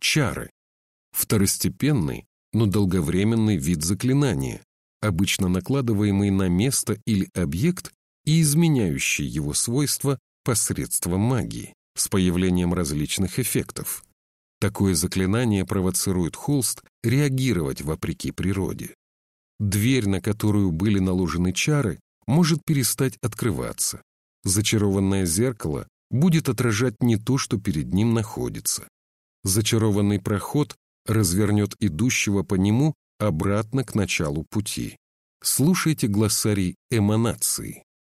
Чары. Второстепенный, но долговременный вид заклинания, обычно накладываемый на место или объект и изменяющий его свойства посредством магии, с появлением различных эффектов. Такое заклинание провоцирует холст реагировать вопреки природе. Дверь, на которую были наложены чары, может перестать открываться. Зачарованное зеркало будет отражать не то, что перед ним находится. Зачарованный проход развернет идущего по нему обратно к началу пути. Слушайте глоссарий эманации.